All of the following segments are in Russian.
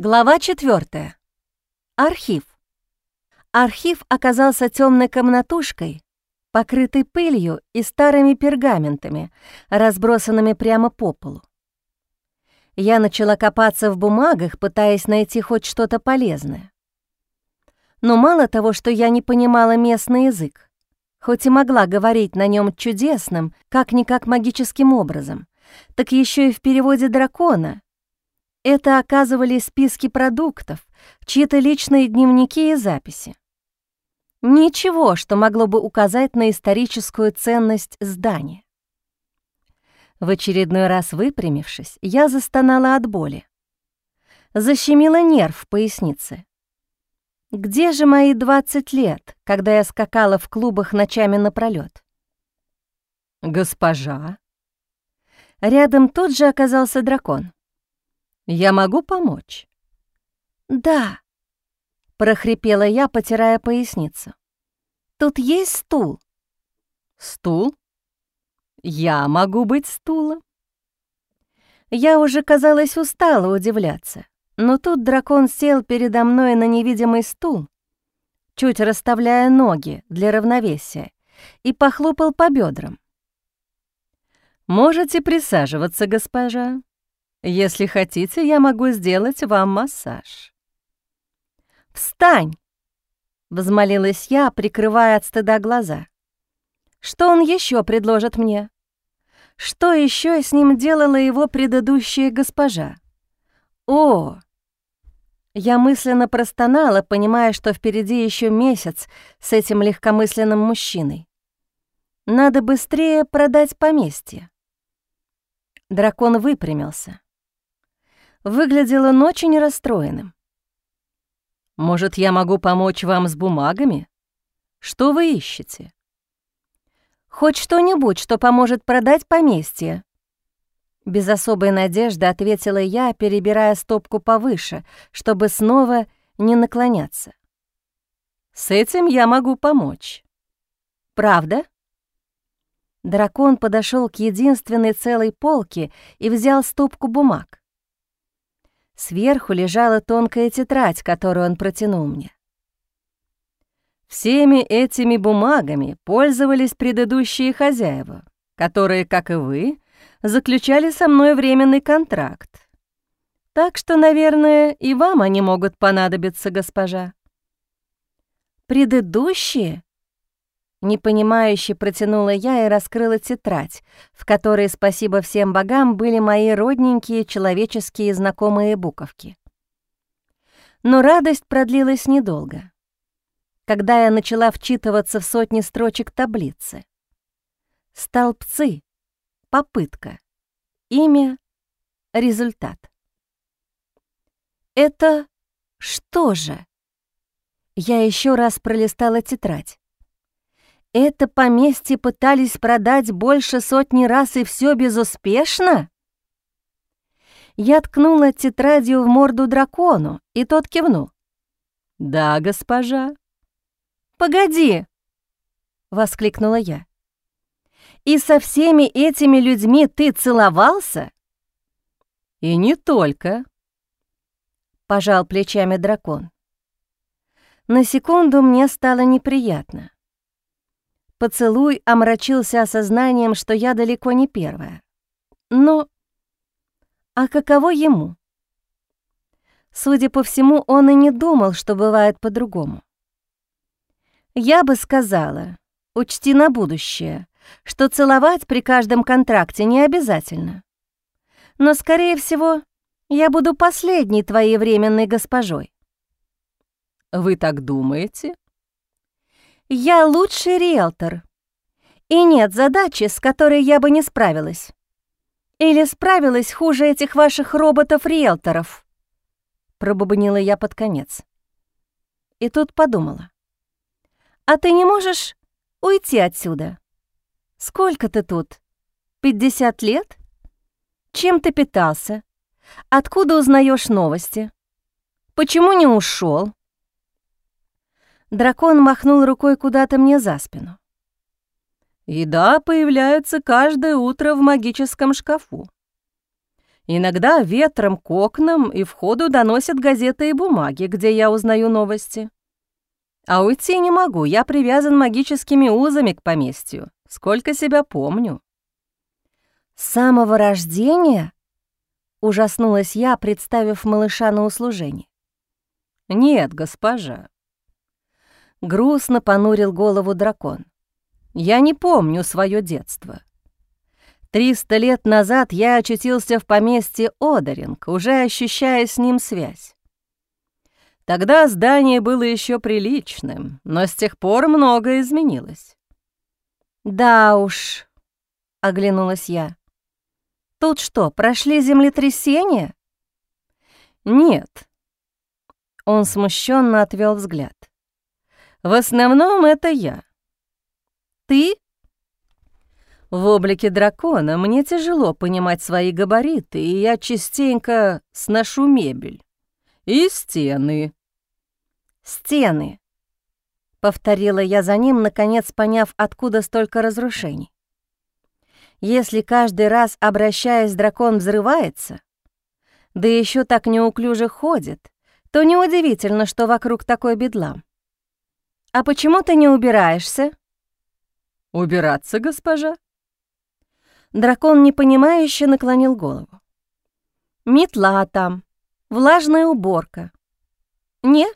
Глава 4. Архив. Архив оказался темной комнатушкой, покрытой пылью и старыми пергаментами, разбросанными прямо по полу. Я начала копаться в бумагах, пытаясь найти хоть что-то полезное. Но мало того, что я не понимала местный язык, хоть и могла говорить на нем чудесным, как-никак магическим образом, так еще и в переводе дракона — это оказывались списки продуктов, чьи-то личные дневники и записи. Ничего, что могло бы указать на историческую ценность здания. В очередной раз выпрямившись, я застонала от боли. Защемила нерв в пояснице. Где же мои 20 лет, когда я скакала в клубах ночами напролёт? «Госпожа?» Рядом тут же оказался дракон. Я могу помочь?» «Да», — прохрипела я, потирая поясницу. «Тут есть стул». «Стул? Я могу быть стулом?» Я уже, казалось, устала удивляться, но тут дракон сел передо мной на невидимый стул, чуть расставляя ноги для равновесия, и похлопал по бедрам. «Можете присаживаться, госпожа. Если хотите, я могу сделать вам массаж». «Встань!» — взмолилась я, прикрывая от стыда глаза. «Что он еще предложит мне? Что еще с ним делала его предыдущая госпожа? О!» Я мысленно простонала, понимая, что впереди еще месяц с этим легкомысленным мужчиной. Надо быстрее продать поместье. Дракон выпрямился выглядел он очень расстроенным. «Может, я могу помочь вам с бумагами? Что вы ищете?» «Хоть что-нибудь, что поможет продать поместье». Без особой надежды ответила я, перебирая стопку повыше, чтобы снова не наклоняться. «С этим я могу помочь». «Правда?» Дракон подошел к единственной целой полке и взял стопку бумаг. Сверху лежала тонкая тетрадь, которую он протянул мне. Всеми этими бумагами пользовались предыдущие хозяева, которые, как и вы, заключали со мной временный контракт. Так что, наверное, и вам они могут понадобиться, госпожа. Предыдущие? Непонимающе протянула я и раскрыла тетрадь, в которой, спасибо всем богам, были мои родненькие человеческие знакомые буковки. Но радость продлилась недолго. Когда я начала вчитываться в сотни строчек таблицы. Столбцы, попытка, имя, результат. Это что же? Я еще раз пролистала тетрадь. Это поместье пытались продать больше сотни раз, и все безуспешно? Я ткнула тетрадью в морду дракону, и тот кивнул. «Да, госпожа». «Погоди!» — воскликнула я. «И со всеми этими людьми ты целовался?» «И не только», — пожал плечами дракон. На секунду мне стало неприятно. Поцелуй омрачился осознанием, что я далеко не первая. Но... А каково ему? Судя по всему, он и не думал, что бывает по-другому. Я бы сказала, учти на будущее, что целовать при каждом контракте не обязательно. Но, скорее всего, я буду последней твоей временной госпожой. «Вы так думаете?» Я лучший риэлтор. И нет задачи, с которой я бы не справилась. Или справилась хуже этих ваших роботов-риэлторов. Пробубнила я под конец. И тут подумала. А ты не можешь уйти отсюда? Сколько ты тут? 50 лет? Чем ты питался? Откуда узнаешь новости? Почему не ушел? Дракон махнул рукой куда-то мне за спину. «Еда появляется каждое утро в магическом шкафу. Иногда ветром к окнам и входу доносят газеты и бумаги, где я узнаю новости. А уйти не могу, я привязан магическими узами к поместью, сколько себя помню. «С самого рождения?» — ужаснулась я, представив малыша на услужение. «Нет, госпожа». Грустно понурил голову дракон. «Я не помню свое детство. Триста лет назад я очутился в поместье Одаринг, уже ощущая с ним связь. Тогда здание было еще приличным, но с тех пор многое изменилось. «Да уж», — оглянулась я. Тут что, прошли землетрясения? Нет. Он смущенно отвел взгляд. В основном это я. Ты? В облике дракона мне тяжело понимать свои габариты, и я частенько сношу мебель. И стены. Стены. Повторила я за ним, наконец поняв, откуда столько разрушений. Если каждый раз, обращаясь, дракон взрывается, да еще так неуклюже ходит, то неудивительно, что вокруг такой бедлам. «А почему ты не убираешься?» «Убираться, госпожа?» Дракон непонимающе наклонил голову. «Метла там, влажная уборка». «Не?»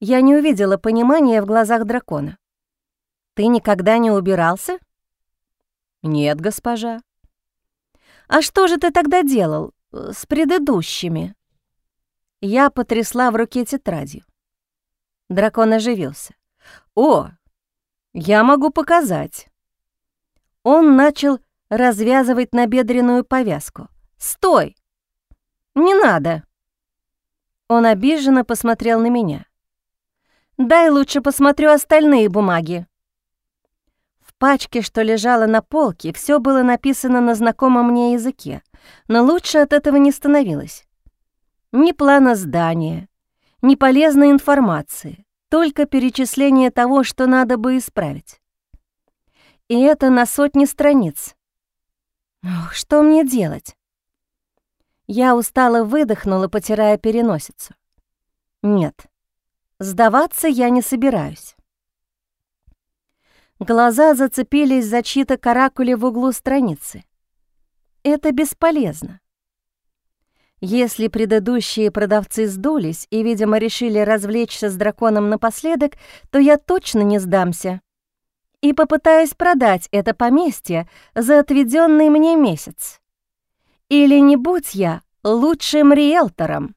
Я не увидела понимания в глазах дракона. «Ты никогда не убирался?» «Нет, госпожа». «А что же ты тогда делал э, с предыдущими?» Я потрясла в руке тетрадью. Дракон оживился. «О, я могу показать». Он начал развязывать набедренную повязку. «Стой! Не надо!» Он обиженно посмотрел на меня. «Дай лучше посмотрю остальные бумаги» пачке, что лежала на полке, все было написано на знакомом мне языке, но лучше от этого не становилось. Ни плана здания, ни полезной информации, только перечисление того, что надо бы исправить. И это на сотни страниц. Ох, что мне делать? Я устало выдохнула, потирая переносицу. Нет, сдаваться я не собираюсь. Глаза зацепились за чьи-то каракули в углу страницы. Это бесполезно. Если предыдущие продавцы сдулись и, видимо, решили развлечься с драконом напоследок, то я точно не сдамся и попытаюсь продать это поместье за отведенный мне месяц. Или не будь я лучшим риэлтором.